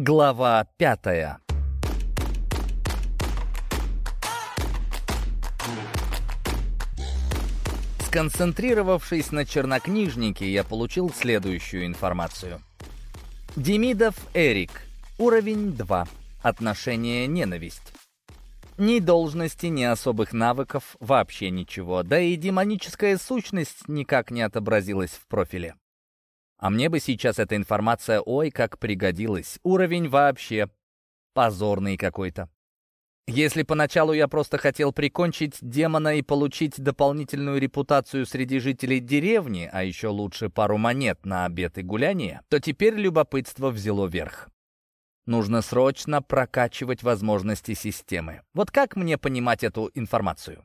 Глава пятая Сконцентрировавшись на чернокнижнике, я получил следующую информацию. Демидов Эрик. Уровень 2. Отношение ненависть. Ни должности, ни особых навыков, вообще ничего. Да и демоническая сущность никак не отобразилась в профиле. А мне бы сейчас эта информация ой как пригодилась. Уровень вообще позорный какой-то. Если поначалу я просто хотел прикончить демона и получить дополнительную репутацию среди жителей деревни, а еще лучше пару монет на обед и гуляние, то теперь любопытство взяло верх. Нужно срочно прокачивать возможности системы. Вот как мне понимать эту информацию?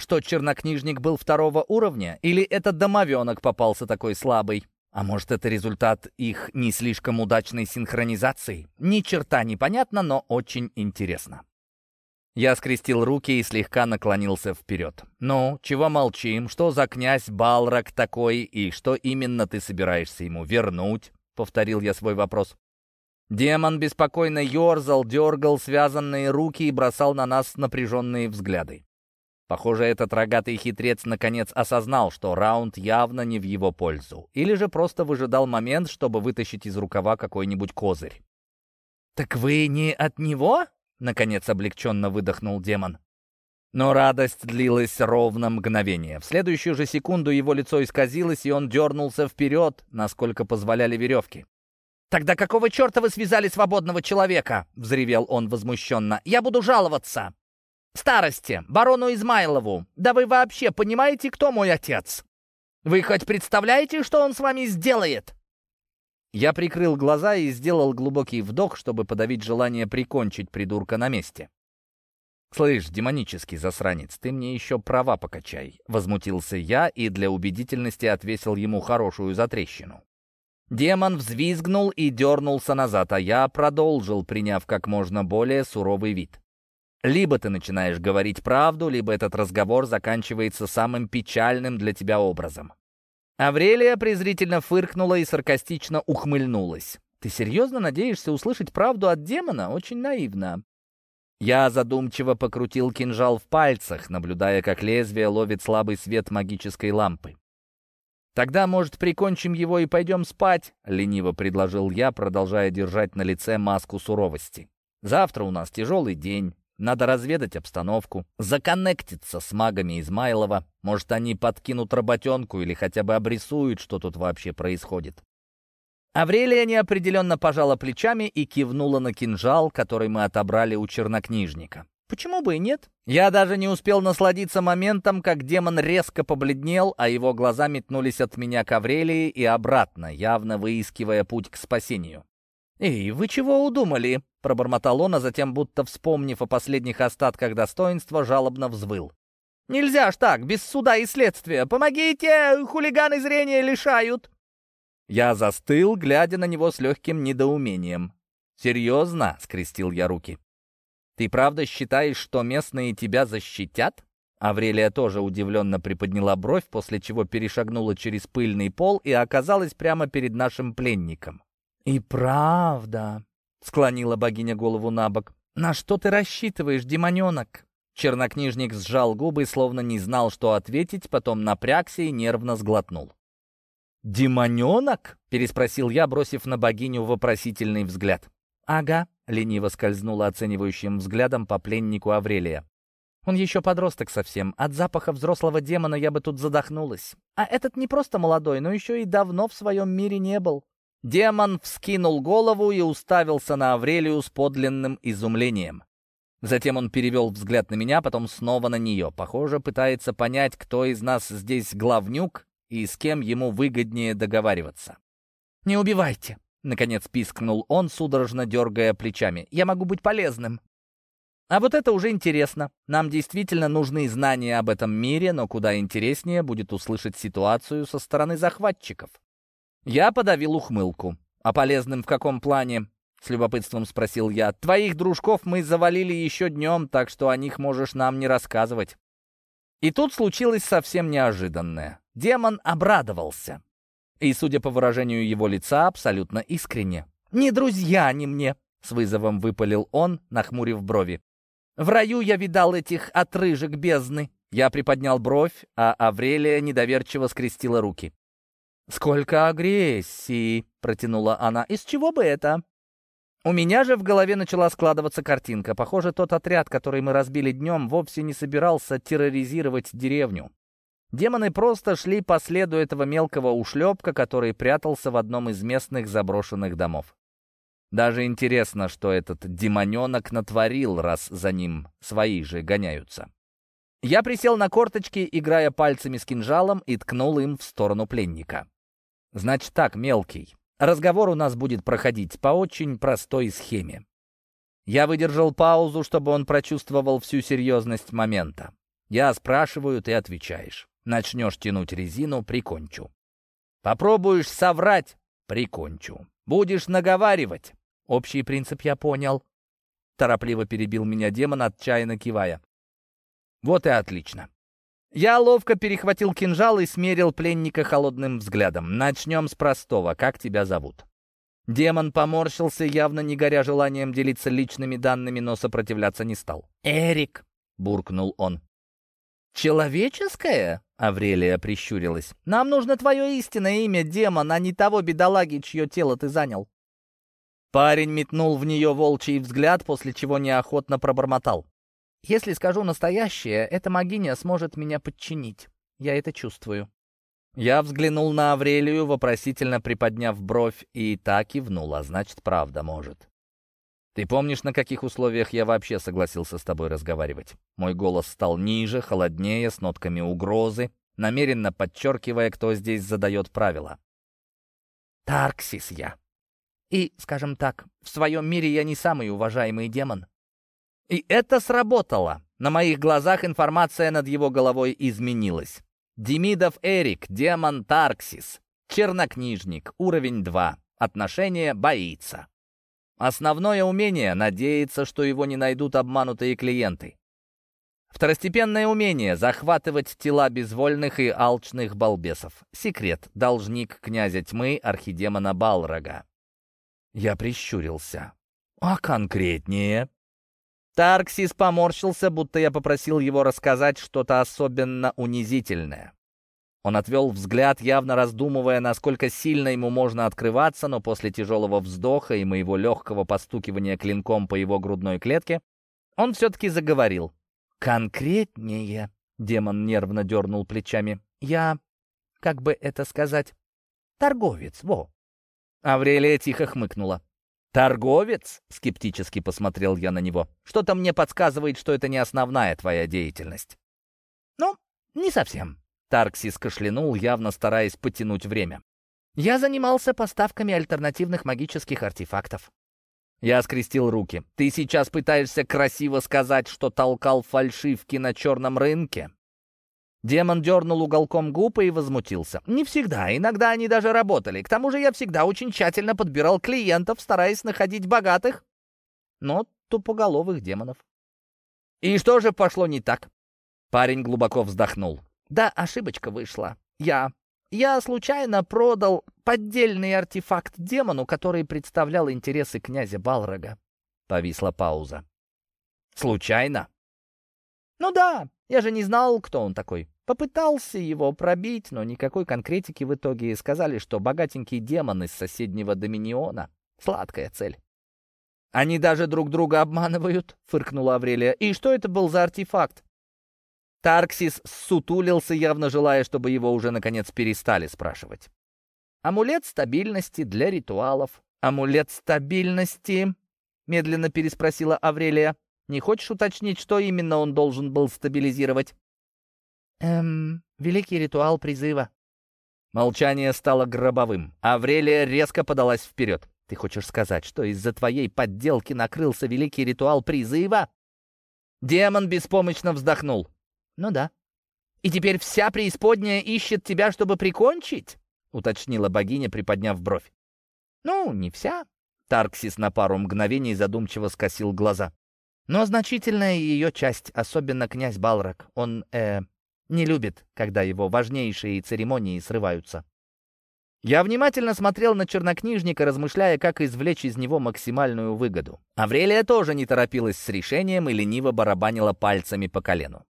Что чернокнижник был второго уровня? Или этот домовенок попался такой слабый? А может, это результат их не слишком удачной синхронизации? Ни черта не понятно, но очень интересно. Я скрестил руки и слегка наклонился вперед. «Ну, чего молчим? Что за князь Балрак такой, и что именно ты собираешься ему вернуть?» — повторил я свой вопрос. Демон беспокойно ерзал, дергал связанные руки и бросал на нас напряженные взгляды. Похоже, этот рогатый хитрец наконец осознал, что раунд явно не в его пользу. Или же просто выжидал момент, чтобы вытащить из рукава какой-нибудь козырь. «Так вы не от него?» — наконец облегченно выдохнул демон. Но радость длилась ровно мгновение. В следующую же секунду его лицо исказилось, и он дернулся вперед, насколько позволяли веревки. «Тогда какого черта вы связали свободного человека?» — взревел он возмущенно. «Я буду жаловаться!» «Старости, барону Измайлову! Да вы вообще понимаете, кто мой отец? Вы хоть представляете, что он с вами сделает?» Я прикрыл глаза и сделал глубокий вдох, чтобы подавить желание прикончить придурка на месте. «Слышь, демонический засранец, ты мне еще права покачай», — возмутился я и для убедительности отвесил ему хорошую затрещину. Демон взвизгнул и дернулся назад, а я продолжил, приняв как можно более суровый вид. Либо ты начинаешь говорить правду, либо этот разговор заканчивается самым печальным для тебя образом. Аврелия презрительно фыркнула и саркастично ухмыльнулась. «Ты серьезно надеешься услышать правду от демона? Очень наивно». Я задумчиво покрутил кинжал в пальцах, наблюдая, как лезвие ловит слабый свет магической лампы. «Тогда, может, прикончим его и пойдем спать?» — лениво предложил я, продолжая держать на лице маску суровости. «Завтра у нас тяжелый день. Надо разведать обстановку, законнектиться с магами Измайлова. Может, они подкинут работенку или хотя бы обрисуют, что тут вообще происходит». Аврелия неопределенно пожала плечами и кивнула на кинжал, который мы отобрали у чернокнижника. Почему бы и нет? Я даже не успел насладиться моментом, как демон резко побледнел, а его глаза метнулись от меня к Аврелии и обратно, явно выискивая путь к спасению. «Эй, вы чего удумали?» — пробормотал он, а затем, будто вспомнив о последних остатках достоинства, жалобно взвыл. «Нельзя ж так, без суда и следствия! Помогите! Хулиганы зрения лишают!» Я застыл, глядя на него с легким недоумением. «Серьезно?» — скрестил я руки. «Ты правда считаешь, что местные тебя защитят?» Аврелия тоже удивленно приподняла бровь, после чего перешагнула через пыльный пол и оказалась прямо перед нашим пленником. «И правда», — склонила богиня голову на бок, — «на что ты рассчитываешь, демоненок?» Чернокнижник сжал губы, словно не знал, что ответить, потом напрягся и нервно сглотнул. «Демоненок?» — переспросил я, бросив на богиню вопросительный взгляд. «Ага», — лениво скользнула оценивающим взглядом по пленнику Аврелия. «Он еще подросток совсем. От запаха взрослого демона я бы тут задохнулась. А этот не просто молодой, но еще и давно в своем мире не был». Демон вскинул голову и уставился на Аврелию с подлинным изумлением. Затем он перевел взгляд на меня, потом снова на нее. Похоже, пытается понять, кто из нас здесь главнюк и с кем ему выгоднее договариваться. «Не убивайте!» Наконец пискнул он, судорожно дергая плечами. «Я могу быть полезным». А вот это уже интересно. Нам действительно нужны знания об этом мире, но куда интереснее будет услышать ситуацию со стороны захватчиков. Я подавил ухмылку. «А полезным в каком плане?» — с любопытством спросил я. «Твоих дружков мы завалили еще днем, так что о них можешь нам не рассказывать». И тут случилось совсем неожиданное. Демон обрадовался. И, судя по выражению его лица, абсолютно искренне. «Не друзья они мне!» — с вызовом выпалил он, нахмурив брови. «В раю я видал этих отрыжек бездны». Я приподнял бровь, а Аврелия недоверчиво скрестила руки. «Сколько агрессии!» — протянула она. «Из чего бы это?» У меня же в голове начала складываться картинка. Похоже, тот отряд, который мы разбили днем, вовсе не собирался терроризировать деревню. Демоны просто шли по следу этого мелкого ушлепка, который прятался в одном из местных заброшенных домов. Даже интересно, что этот демоненок натворил, раз за ним свои же гоняются. Я присел на корточки, играя пальцами с кинжалом, и ткнул им в сторону пленника. «Значит так, мелкий, Разговор у нас будет проходить по очень простой схеме. Я выдержал паузу, чтобы он прочувствовал всю серьезность момента. Я спрашиваю, ты отвечаешь. Начнешь тянуть резину — прикончу. Попробуешь соврать — прикончу. Будешь наговаривать. Общий принцип я понял. Торопливо перебил меня демон, отчаянно кивая. Вот и отлично. Я ловко перехватил кинжал и смерил пленника холодным взглядом. Начнем с простого. Как тебя зовут? Демон поморщился, явно не горя желанием делиться личными данными, но сопротивляться не стал. «Эрик!» — буркнул он. «Человеческое?» — Аврелия прищурилась. «Нам нужно твое истинное имя, демон, а не того бедолаги, чье тело ты занял». Парень метнул в нее волчий взгляд, после чего неохотно пробормотал. Если скажу настоящее, эта могиня сможет меня подчинить. Я это чувствую». Я взглянул на Аврелию, вопросительно приподняв бровь, и так кивнула, значит, правда может. «Ты помнишь, на каких условиях я вообще согласился с тобой разговаривать?» Мой голос стал ниже, холоднее, с нотками угрозы, намеренно подчеркивая, кто здесь задает правила. «Тарксис я. И, скажем так, в своем мире я не самый уважаемый демон. И это сработало. На моих глазах информация над его головой изменилась. Демидов Эрик, демон Тарксис, чернокнижник, уровень 2, отношение боится. Основное умение — надеяться, что его не найдут обманутые клиенты. Второстепенное умение — захватывать тела безвольных и алчных балбесов. Секрет — должник князя тьмы, архидемона Балрога. Я прищурился. А конкретнее? Тарксис поморщился, будто я попросил его рассказать что-то особенно унизительное. Он отвел взгляд, явно раздумывая, насколько сильно ему можно открываться, но после тяжелого вздоха и моего легкого постукивания клинком по его грудной клетке, он все-таки заговорил. «Конкретнее», — демон нервно дернул плечами, — «я, как бы это сказать, торговец, во». Аврелия тихо хмыкнула. «Торговец?» — скептически посмотрел я на него. «Что-то мне подсказывает, что это не основная твоя деятельность». «Ну, не совсем». Тарксис кашлянул, явно стараясь потянуть время. «Я занимался поставками альтернативных магических артефактов». Я скрестил руки. «Ты сейчас пытаешься красиво сказать, что толкал фальшивки на черном рынке?» Демон дернул уголком губ и возмутился. «Не всегда, иногда они даже работали. К тому же я всегда очень тщательно подбирал клиентов, стараясь находить богатых, но тупоголовых демонов». «И что же пошло не так?» Парень глубоко вздохнул. «Да, ошибочка вышла. Я... Я случайно продал поддельный артефакт демону, который представлял интересы князя Балрога». Повисла пауза. «Случайно?» «Ну да, я же не знал, кто он такой. Попытался его пробить, но никакой конкретики в итоге. Сказали, что богатенький демон из соседнего Доминиона. Сладкая цель. «Они даже друг друга обманывают», — фыркнула Аврелия. «И что это был за артефакт?» Тарксис сутулился, явно желая, чтобы его уже, наконец, перестали спрашивать. «Амулет стабильности для ритуалов». «Амулет стабильности?» — медленно переспросила Аврелия. Не хочешь уточнить, что именно он должен был стабилизировать?» «Эм, великий ритуал призыва». Молчание стало гробовым. Аврелия резко подалась вперед. «Ты хочешь сказать, что из-за твоей подделки накрылся великий ритуал призыва?» Демон беспомощно вздохнул. «Ну да. И теперь вся преисподняя ищет тебя, чтобы прикончить?» — уточнила богиня, приподняв бровь. «Ну, не вся». Тарксис на пару мгновений задумчиво скосил глаза. Но значительная ее часть, особенно князь Балрак, он, э, не любит, когда его важнейшие церемонии срываются. Я внимательно смотрел на чернокнижника, размышляя, как извлечь из него максимальную выгоду. Аврелия тоже не торопилась с решением и лениво барабанила пальцами по колену.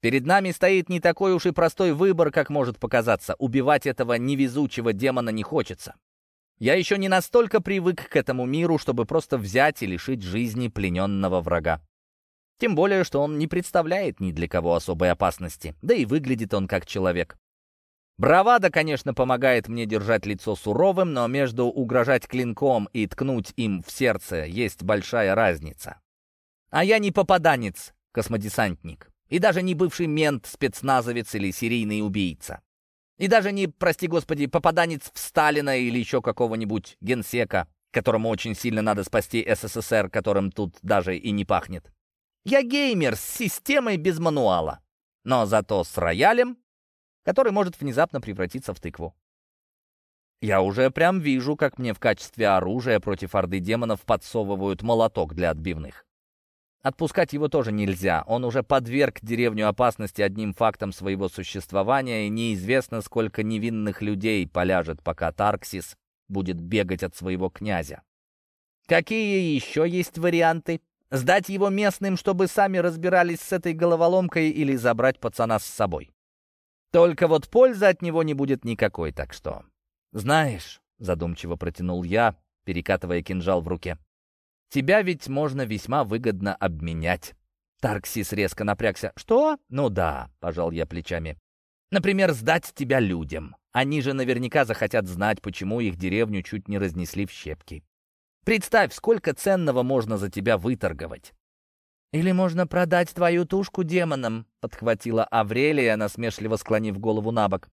Перед нами стоит не такой уж и простой выбор, как может показаться. Убивать этого невезучего демона не хочется. Я еще не настолько привык к этому миру, чтобы просто взять и лишить жизни плененного врага. Тем более, что он не представляет ни для кого особой опасности, да и выглядит он как человек. Бравада, конечно, помогает мне держать лицо суровым, но между угрожать клинком и ткнуть им в сердце есть большая разница. А я не попаданец, космодесантник, и даже не бывший мент, спецназовец или серийный убийца. И даже не, прости господи, попаданец в Сталина или еще какого-нибудь генсека, которому очень сильно надо спасти СССР, которым тут даже и не пахнет. Я геймер с системой без мануала, но зато с роялем который может внезапно превратиться в тыкву. Я уже прям вижу, как мне в качестве оружия против орды демонов подсовывают молоток для отбивных. Отпускать его тоже нельзя. Он уже подверг деревню опасности одним фактом своего существования, и неизвестно, сколько невинных людей поляжет, пока Тарксис будет бегать от своего князя. Какие еще есть варианты? Сдать его местным, чтобы сами разбирались с этой головоломкой, или забрать пацана с собой? Только вот пользы от него не будет никакой, так что... Знаешь, задумчиво протянул я, перекатывая кинжал в руке. Тебя ведь можно весьма выгодно обменять. Тарксис резко напрягся. «Что?» «Ну да», — пожал я плечами. «Например, сдать тебя людям. Они же наверняка захотят знать, почему их деревню чуть не разнесли в щепки. Представь, сколько ценного можно за тебя выторговать. «Или можно продать твою тушку демонам», — подхватила Аврелия, насмешливо склонив голову на бок.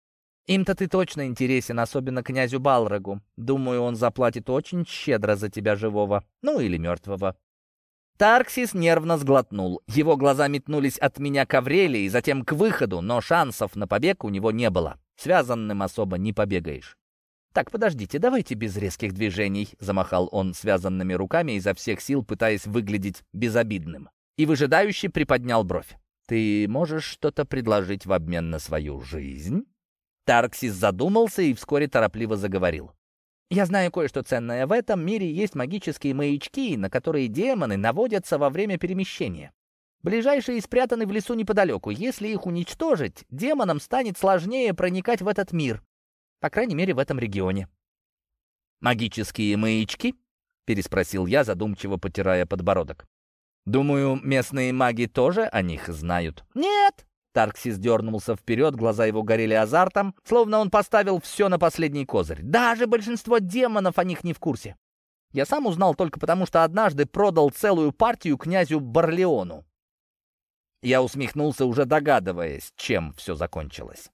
«Им-то ты точно интересен, особенно князю Балрогу. Думаю, он заплатит очень щедро за тебя живого, ну или мертвого». Тарксис нервно сглотнул. Его глаза метнулись от меня к Аврелии, затем к выходу, но шансов на побег у него не было. Связанным особо не побегаешь. «Так, подождите, давайте без резких движений», — замахал он связанными руками, изо всех сил пытаясь выглядеть безобидным и выжидающе приподнял бровь. «Ты можешь что-то предложить в обмен на свою жизнь?» Тарксис задумался и вскоре торопливо заговорил. «Я знаю кое-что ценное. В этом мире есть магические маячки, на которые демоны наводятся во время перемещения. Ближайшие спрятаны в лесу неподалеку. Если их уничтожить, демонам станет сложнее проникать в этот мир. По крайней мере, в этом регионе». «Магические маячки?» — переспросил я, задумчиво потирая подбородок. Думаю, местные маги тоже о них знают. Нет! Тарксис дернулся вперед, глаза его горели азартом, словно он поставил все на последний козырь. Даже большинство демонов о них не в курсе. Я сам узнал только потому, что однажды продал целую партию князю Барлеону. Я усмехнулся, уже догадываясь, чем все закончилось.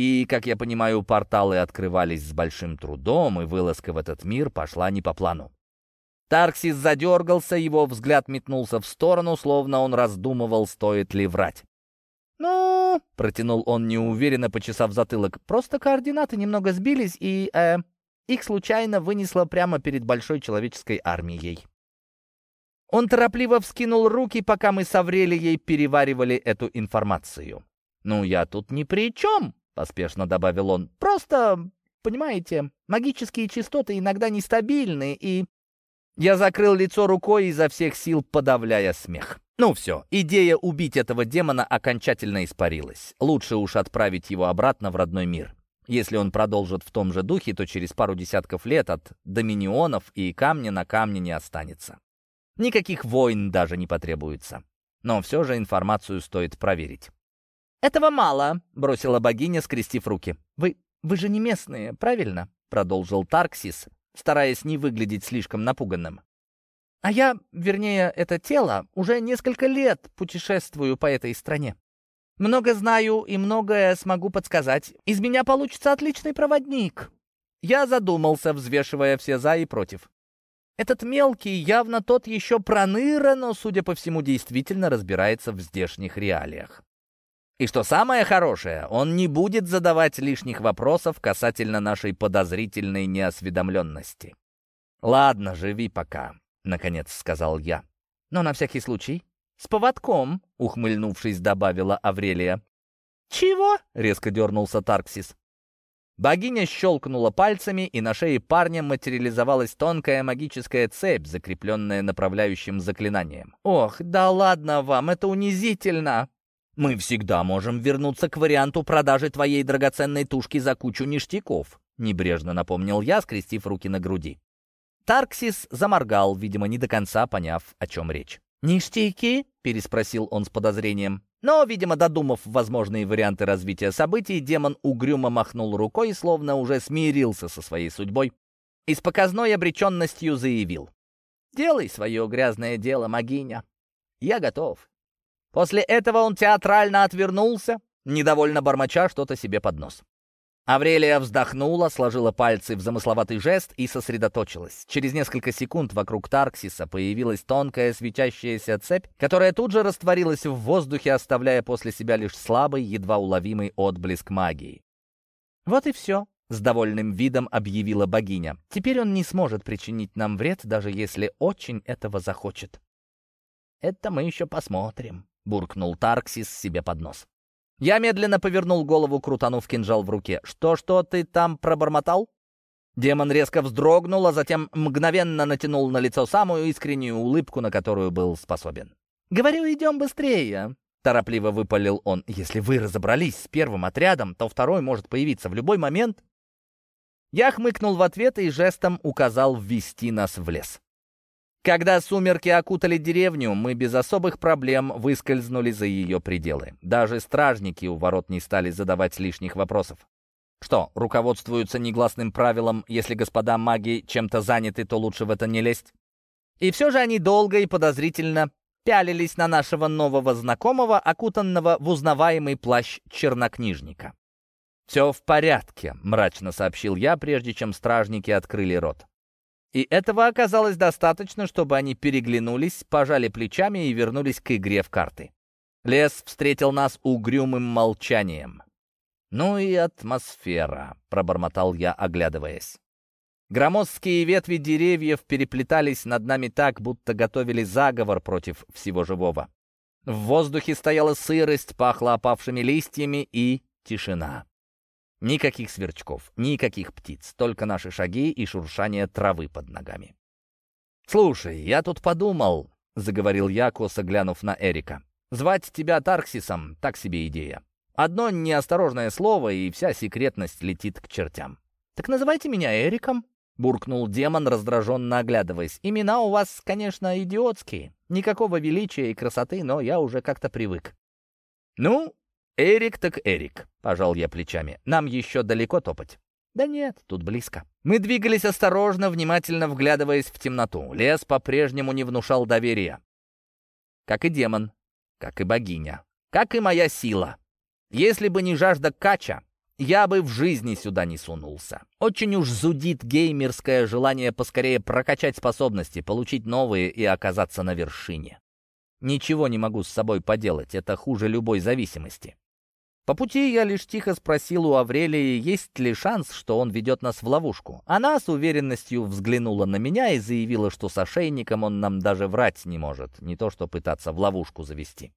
И, как я понимаю, порталы открывались с большим трудом, и вылазка в этот мир пошла не по плану. Тарксис задергался, его взгляд метнулся в сторону, словно он раздумывал, стоит ли врать. «Ну...» — протянул он неуверенно, почесав затылок. «Просто координаты немного сбились, и... Э, их случайно вынесло прямо перед большой человеческой армией». Он торопливо вскинул руки, пока мы с Аврелией переваривали эту информацию. «Ну, я тут ни при чем», — поспешно добавил он. «Просто, понимаете, магические частоты иногда нестабильны, и я закрыл лицо рукой, изо всех сил подавляя смех. Ну все, идея убить этого демона окончательно испарилась. Лучше уж отправить его обратно в родной мир. Если он продолжит в том же духе, то через пару десятков лет от доминионов и камня на камне не останется. Никаких войн даже не потребуется. Но все же информацию стоит проверить. «Этого мало», — бросила богиня, скрестив руки. «Вы... вы же не местные, правильно?» — продолжил Тарксис, стараясь не выглядеть слишком напуганным. «А я, вернее, это тело, уже несколько лет путешествую по этой стране. Много знаю и многое смогу подсказать. Из меня получится отличный проводник». Я задумался, взвешивая все «за» и «против». Этот мелкий явно тот еще проныра, но, судя по всему, действительно разбирается в здешних реалиях. И что самое хорошее, он не будет задавать лишних вопросов касательно нашей подозрительной неосведомленности. «Ладно, живи пока», — наконец сказал я. «Но на всякий случай, с поводком», — ухмыльнувшись, добавила Аврелия. «Чего?» — резко дернулся Тарксис. Богиня щелкнула пальцами, и на шее парня материализовалась тонкая магическая цепь, закрепленная направляющим заклинанием. «Ох, да ладно вам, это унизительно!» «Мы всегда можем вернуться к варианту продажи твоей драгоценной тушки за кучу ништяков», небрежно напомнил я, скрестив руки на груди. Тарксис заморгал, видимо, не до конца поняв, о чем речь. «Ништяки?» — переспросил он с подозрением. Но, видимо, додумав возможные варианты развития событий, демон угрюмо махнул рукой, словно уже смирился со своей судьбой, и с показной обреченностью заявил. «Делай свое грязное дело, могиня. Я готов». После этого он театрально отвернулся, недовольно бормоча что-то себе под нос. Аврелия вздохнула, сложила пальцы в замысловатый жест и сосредоточилась. Через несколько секунд вокруг Тарксиса появилась тонкая светящаяся цепь, которая тут же растворилась в воздухе, оставляя после себя лишь слабый, едва уловимый отблеск магии. «Вот и все», — с довольным видом объявила богиня. «Теперь он не сможет причинить нам вред, даже если очень этого захочет». «Это мы еще посмотрим», — буркнул Тарксис себе под нос. Я медленно повернул голову, крутанув кинжал в руке. «Что-что ты там пробормотал?» Демон резко вздрогнул, а затем мгновенно натянул на лицо самую искреннюю улыбку, на которую был способен. «Говорю, идем быстрее!» Торопливо выпалил он. «Если вы разобрались с первым отрядом, то второй может появиться в любой момент». Я хмыкнул в ответ и жестом указал ввести нас в лес. Когда сумерки окутали деревню, мы без особых проблем выскользнули за ее пределы. Даже стражники у ворот не стали задавать лишних вопросов. Что, руководствуются негласным правилом, если господа маги чем-то заняты, то лучше в это не лезть? И все же они долго и подозрительно пялились на нашего нового знакомого, окутанного в узнаваемый плащ чернокнижника. «Все в порядке», — мрачно сообщил я, прежде чем стражники открыли рот. И этого оказалось достаточно, чтобы они переглянулись, пожали плечами и вернулись к игре в карты. Лес встретил нас угрюмым молчанием. «Ну и атмосфера», — пробормотал я, оглядываясь. Громоздкие ветви деревьев переплетались над нами так, будто готовили заговор против всего живого. В воздухе стояла сырость, пахло опавшими листьями и тишина. Никаких сверчков, никаких птиц, только наши шаги и шуршание травы под ногами. «Слушай, я тут подумал», — заговорил я, косо глянув на Эрика. «Звать тебя Тарксисом — так себе идея. Одно неосторожное слово, и вся секретность летит к чертям». «Так называйте меня Эриком», — буркнул демон, раздраженно оглядываясь. «Имена у вас, конечно, идиотские. Никакого величия и красоты, но я уже как-то привык». «Ну, «Эрик так Эрик», — пожал я плечами. «Нам еще далеко топать». «Да нет, тут близко». Мы двигались осторожно, внимательно вглядываясь в темноту. Лес по-прежнему не внушал доверия. Как и демон, как и богиня, как и моя сила. Если бы не жажда кача, я бы в жизни сюда не сунулся. Очень уж зудит геймерское желание поскорее прокачать способности, получить новые и оказаться на вершине. Ничего не могу с собой поделать, это хуже любой зависимости. По пути я лишь тихо спросил у Аврелии, есть ли шанс, что он ведет нас в ловушку. Она с уверенностью взглянула на меня и заявила, что с ошейником он нам даже врать не может, не то что пытаться в ловушку завести.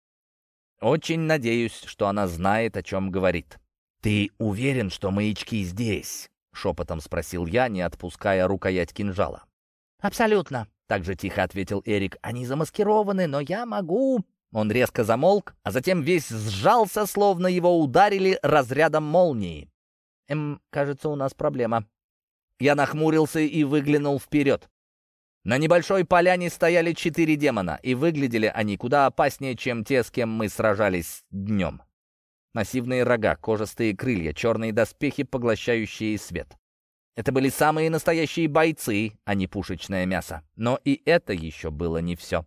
Очень надеюсь, что она знает, о чем говорит. «Ты уверен, что маячки здесь?» — шепотом спросил я, не отпуская рукоять кинжала. «Абсолютно», — так же тихо ответил Эрик. «Они замаскированы, но я могу...» Он резко замолк, а затем весь сжался, словно его ударили разрядом молнии. «Эм, кажется, у нас проблема». Я нахмурился и выглянул вперед. На небольшой поляне стояли четыре демона, и выглядели они куда опаснее, чем те, с кем мы сражались днем. Массивные рога, кожистые крылья, черные доспехи, поглощающие свет. Это были самые настоящие бойцы, а не пушечное мясо. Но и это еще было не все.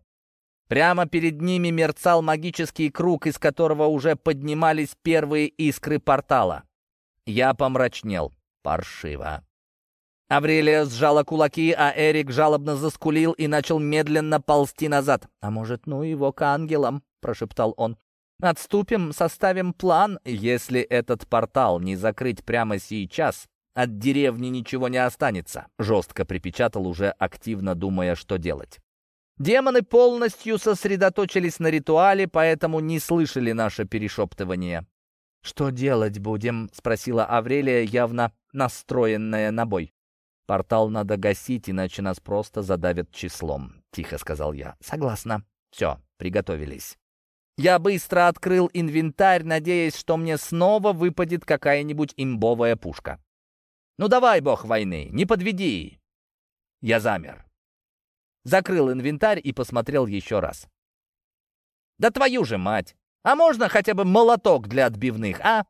Прямо перед ними мерцал магический круг, из которого уже поднимались первые искры портала. Я помрачнел. Паршиво. Аврелия сжала кулаки, а Эрик жалобно заскулил и начал медленно ползти назад. «А может, ну его к ангелам?» — прошептал он. «Отступим, составим план. Если этот портал не закрыть прямо сейчас, от деревни ничего не останется», — жестко припечатал, уже активно думая, что делать. Демоны полностью сосредоточились на ритуале, поэтому не слышали наше перешептывание. «Что делать будем?» — спросила Аврелия, явно настроенная на бой. «Портал надо гасить, иначе нас просто задавят числом», — тихо сказал я. «Согласна. Все, приготовились». Я быстро открыл инвентарь, надеясь, что мне снова выпадет какая-нибудь имбовая пушка. «Ну давай, бог войны, не подведи!» Я замер. Закрыл инвентарь и посмотрел еще раз. «Да твою же мать! А можно хотя бы молоток для отбивных, а?»